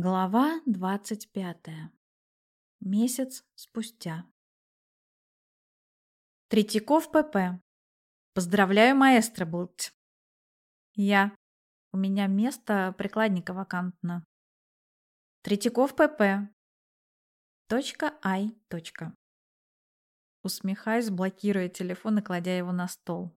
Глава двадцать пятая. Месяц спустя. Третьяков ПП. Поздравляю, маэстро Булт. Я. У меня место прикладника вакантно. Третьяков ПП. Точка Ай. Точка. Усмехаюсь, блокируя телефон и кладя его на стол.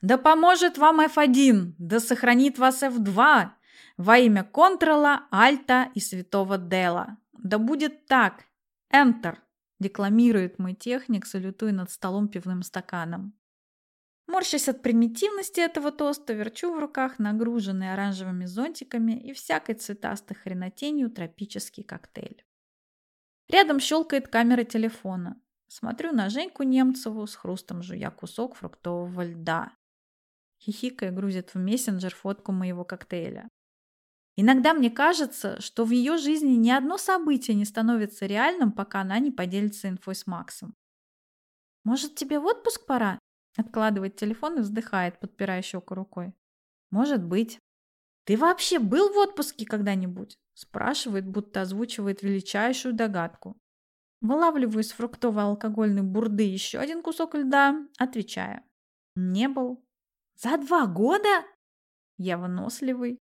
Да поможет вам F1, да сохранит вас F2, во имя Контрола, Альта и Святого Дела. Да будет так. Enter. Декламирует мой техник, салютуя над столом пивным стаканом. Морщась от примитивности этого тоста, верчу в руках нагруженный оранжевыми зонтиками и всякой цветастой хренотенью тропический коктейль. Рядом щелкает камера телефона. Смотрю на Женьку Немцеву с хрустом жуя кусок фруктового льда. Хихикая грузит в мессенджер фотку моего коктейля. Иногда мне кажется, что в ее жизни ни одно событие не становится реальным, пока она не поделится инфой с Максом. «Может, тебе в отпуск пора?» Откладывает телефон и вздыхает, подпирая щеку рукой. «Может быть». «Ты вообще был в отпуске когда-нибудь?» Спрашивает, будто озвучивает величайшую догадку. Вылавливаю из фруктово-алкогольной бурды еще один кусок льда, отвечая. «Не был». «За два года?» Я выносливый,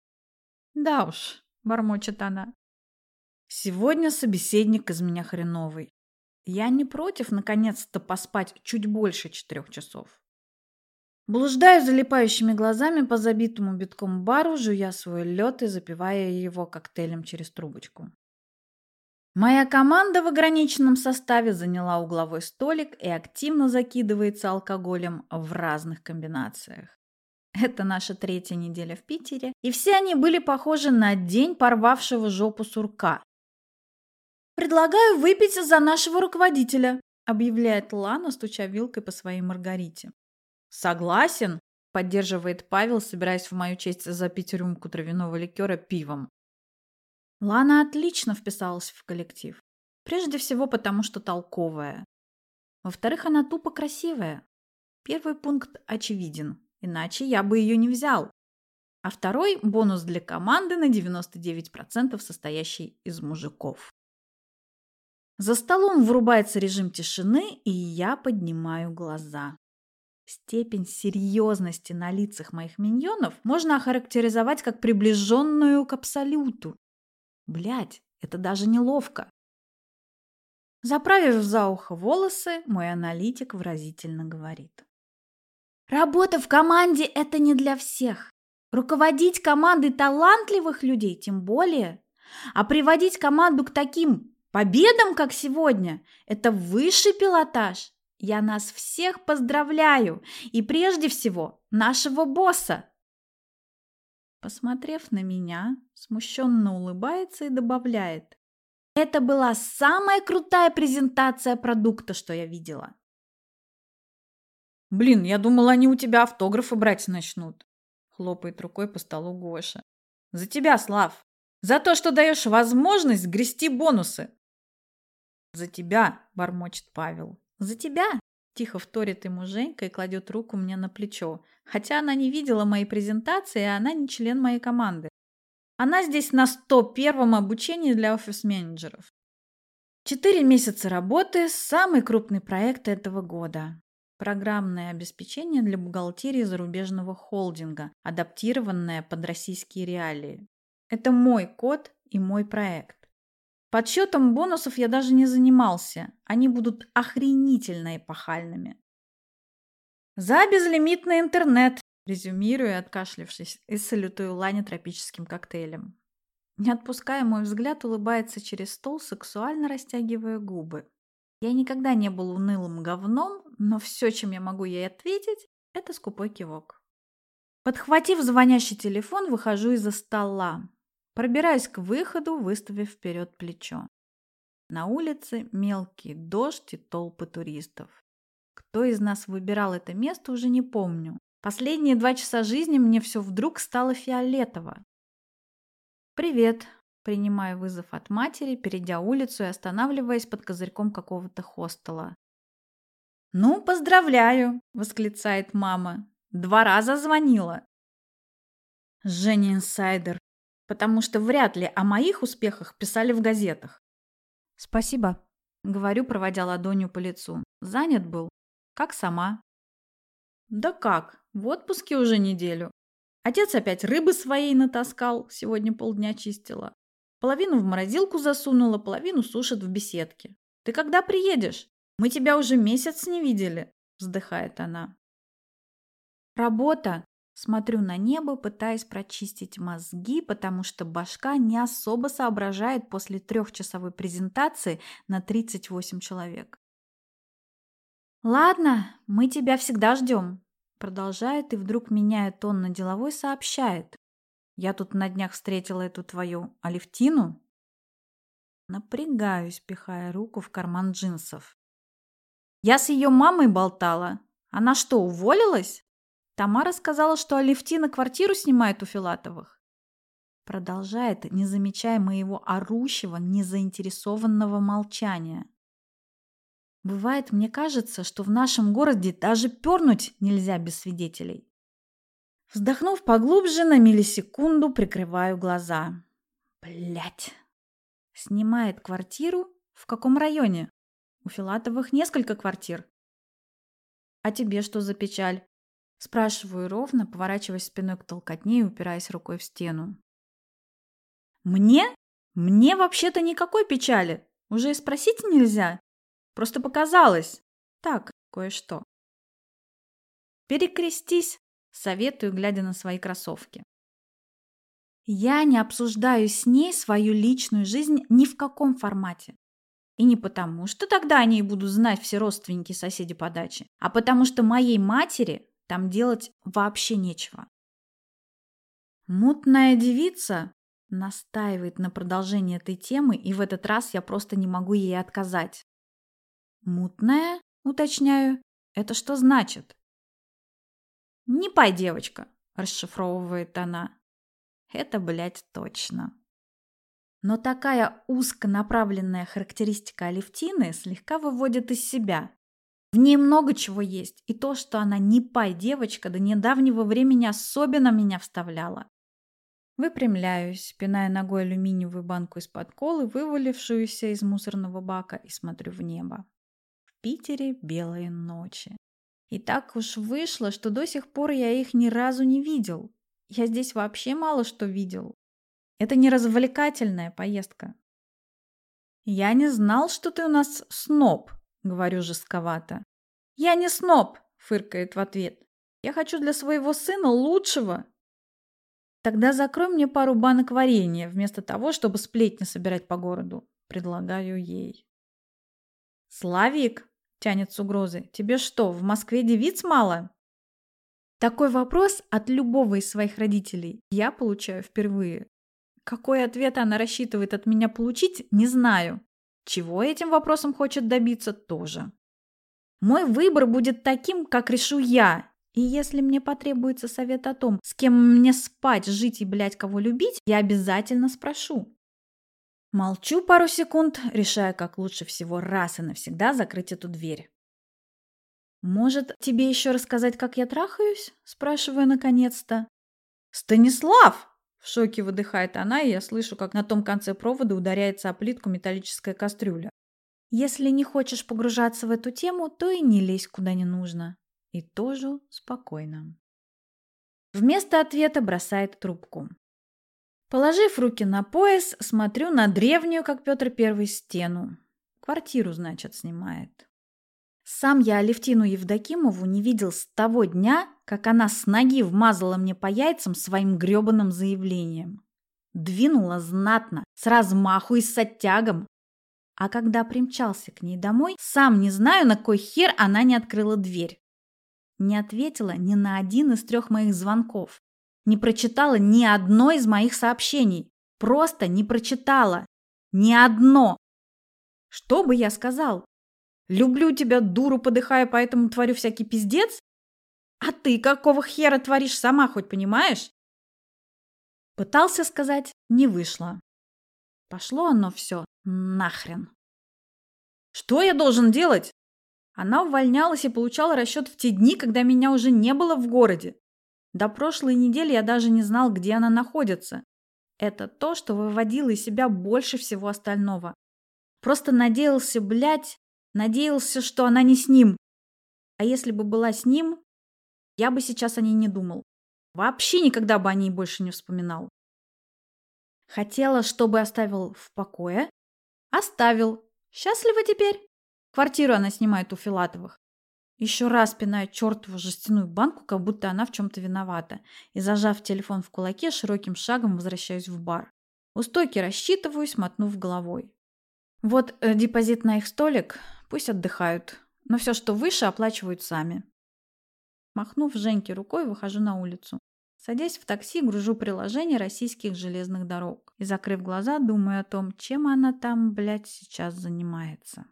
да уж, бормочет она. Сегодня собеседник из меня хреновый. Я не против наконец-то поспать чуть больше четырех часов. Блуждаю залипающими глазами по забитому битком бару, жуя свой лед и запивая его коктейлем через трубочку. Моя команда в ограниченном составе заняла угловой столик и активно закидывается алкоголем в разных комбинациях. Это наша третья неделя в Питере, и все они были похожи на день порвавшего жопу сурка. «Предлагаю выпить за нашего руководителя», объявляет Лана, стуча вилкой по своей Маргарите. «Согласен», — поддерживает Павел, собираясь в мою честь запить рюмку травяного ликера пивом. Лана отлично вписалась в коллектив. Прежде всего потому, что толковая. Во-вторых, она тупо красивая. Первый пункт очевиден. Иначе я бы ее не взял. А второй – бонус для команды на 99% состоящий из мужиков. За столом врубается режим тишины, и я поднимаю глаза. Степень серьезности на лицах моих миньонов можно охарактеризовать как приближенную к абсолюту. Блять, это даже неловко. Заправив за ухо волосы, мой аналитик выразительно говорит. Работа в команде – это не для всех. Руководить командой талантливых людей тем более. А приводить команду к таким победам, как сегодня, это высший пилотаж. Я нас всех поздравляю. И прежде всего нашего босса. Посмотрев на меня, смущенно улыбается и добавляет. Это была самая крутая презентация продукта, что я видела. «Блин, я думала, они у тебя автографы брать начнут», — хлопает рукой по столу Гоша. «За тебя, Слав! За то, что даешь возможность грести бонусы!» «За тебя!» — бормочет Павел. «За тебя!» — тихо вторит ему Женька и кладет руку мне на плечо, хотя она не видела моей презентации, и она не член моей команды. Она здесь на 101-м обучении для офис-менеджеров. Четыре месяца работы – самый крупный проект этого года. Программное обеспечение для бухгалтерии зарубежного холдинга, адаптированное под российские реалии. Это мой код и мой проект. Подсчетом бонусов я даже не занимался. Они будут охренительно эпохальными. За безлимитный интернет, резюмирую, откашлившись, и салютую Лане тропическим коктейлем. Не отпуская мой взгляд, улыбается через стол, сексуально растягивая губы. Я никогда не был унылым говном, но все, чем я могу ей ответить, это скупой кивок. Подхватив звонящий телефон, выхожу из-за стола. Пробираюсь к выходу, выставив вперед плечо. На улице мелкий дождь и толпы туристов. Кто из нас выбирал это место, уже не помню. Последние два часа жизни мне все вдруг стало фиолетово. «Привет», Принимаю вызов от матери, перейдя улицу и останавливаясь под козырьком какого-то хостела. «Ну, поздравляю!» – восклицает мама. «Два раза звонила!» Женя инсайдер. потому что вряд ли о моих успехах писали в газетах. Спасибо, говорю, проводя ладонью по лицу. Занят был, как сама. Да как, в отпуске уже неделю. Отец опять рыбы своей натаскал, сегодня полдня чистила. Половину в морозилку засунула, половину сушит в беседке. Ты когда приедешь? Мы тебя уже месяц не видели, вздыхает она. Работа. Смотрю на небо, пытаясь прочистить мозги, потому что башка не особо соображает после трехчасовой презентации на 38 человек. «Ладно, мы тебя всегда ждем», — продолжает и вдруг меняет тон на деловой, сообщает. «Я тут на днях встретила эту твою Алевтину». Напрягаюсь, пихая руку в карман джинсов. «Я с ее мамой болтала. Она что, уволилась?» Тамара сказала, что Алевтина квартиру снимает у Филатовых. Продолжает, не замечая моего орущего, незаинтересованного молчания. Бывает, мне кажется, что в нашем городе даже пернуть нельзя без свидетелей. Вздохнув поглубже, на миллисекунду прикрываю глаза. Блять. Снимает квартиру? В каком районе? У Филатовых несколько квартир. А тебе что за печаль? Спрашиваю ровно, поворачиваясь спиной к толкотне и упираясь рукой в стену. Мне? Мне вообще-то никакой печали. Уже и спросить нельзя. Просто показалось. Так, кое-что. Перекрестись, советую, глядя на свои кроссовки. Я не обсуждаю с ней свою личную жизнь ни в каком формате. И не потому, что тогда они будут знать все родственники соседи по даче, а потому что моей матери там делать вообще нечего. Мутная девица настаивает на продолжении этой темы, и в этот раз я просто не могу ей отказать. Мутная, уточняю, это что значит? Не пай, девочка, расшифровывает она. Это, блядь, точно. Но такая узконаправленная характеристика Алевтины слегка выводит из себя. В ней много чего есть, и то, что она не пай девочка, до недавнего времени особенно меня вставляла. Выпрямляюсь, пиная ногой алюминиевую банку из-под колы, вывалившуюся из мусорного бака, и смотрю в небо. Питере белые ночи. И так уж вышло, что до сих пор я их ни разу не видел. Я здесь вообще мало что видел. Это не развлекательная поездка. Я не знал, что ты у нас сноб, говорю жестковато. Я не сноб, фыркает в ответ. Я хочу для своего сына лучшего. Тогда закрой мне пару банок варенья, вместо того, чтобы сплетни собирать по городу, предлагаю ей. Славик, тянет с угрозой. Тебе что, в Москве девиц мало? Такой вопрос от любого из своих родителей я получаю впервые. Какой ответ она рассчитывает от меня получить, не знаю. Чего этим вопросом хочет добиться, тоже. Мой выбор будет таким, как решу я. И если мне потребуется совет о том, с кем мне спать, жить и, блядь, кого любить, я обязательно спрошу. Молчу пару секунд, решая, как лучше всего раз и навсегда закрыть эту дверь. «Может, тебе еще рассказать, как я трахаюсь?» – спрашиваю наконец-то. «Станислав!» – в шоке выдыхает она, и я слышу, как на том конце провода ударяется о плитку металлическая кастрюля. «Если не хочешь погружаться в эту тему, то и не лезь куда не нужно». И тоже спокойно. Вместо ответа бросает трубку. Положив руки на пояс, смотрю на древнюю, как Петр Первый, стену. Квартиру, значит, снимает. Сам я Алевтину Евдокимову не видел с того дня, как она с ноги вмазала мне по яйцам своим грёбаным заявлением. Двинула знатно, с размаху и с оттягом. А когда примчался к ней домой, сам не знаю, на кой хер она не открыла дверь. Не ответила ни на один из трех моих звонков не прочитала ни одно из моих сообщений. Просто не прочитала. Ни одно. Что бы я сказал? Люблю тебя, дуру, подыхая, поэтому творю всякий пиздец? А ты какого хера творишь сама, хоть понимаешь? Пытался сказать, не вышло. Пошло оно все нахрен. Что я должен делать? Она увольнялась и получала расчет в те дни, когда меня уже не было в городе. До прошлой недели я даже не знал, где она находится. это то, что выводило из себя больше всего остального. Просто надеялся, блядь, надеялся, что она не с ним. А если бы была с ним, я бы сейчас о ней не думал. Вообще никогда бы о ней больше не вспоминал. Хотела, чтобы оставил в покое. Оставил. Счастлива теперь. Квартиру она снимает у Филатовых. Еще раз пинаю чертову жестяную банку, как будто она в чем-то виновата, и, зажав телефон в кулаке, широким шагом возвращаюсь в бар. У стойки рассчитываюсь, мотнув головой. Вот э, депозит на их столик, пусть отдыхают, но все, что выше, оплачивают сами. Махнув Женьке рукой, выхожу на улицу. Садясь в такси, гружу приложение российских железных дорог и, закрыв глаза, думаю о том, чем она там, блядь, сейчас занимается.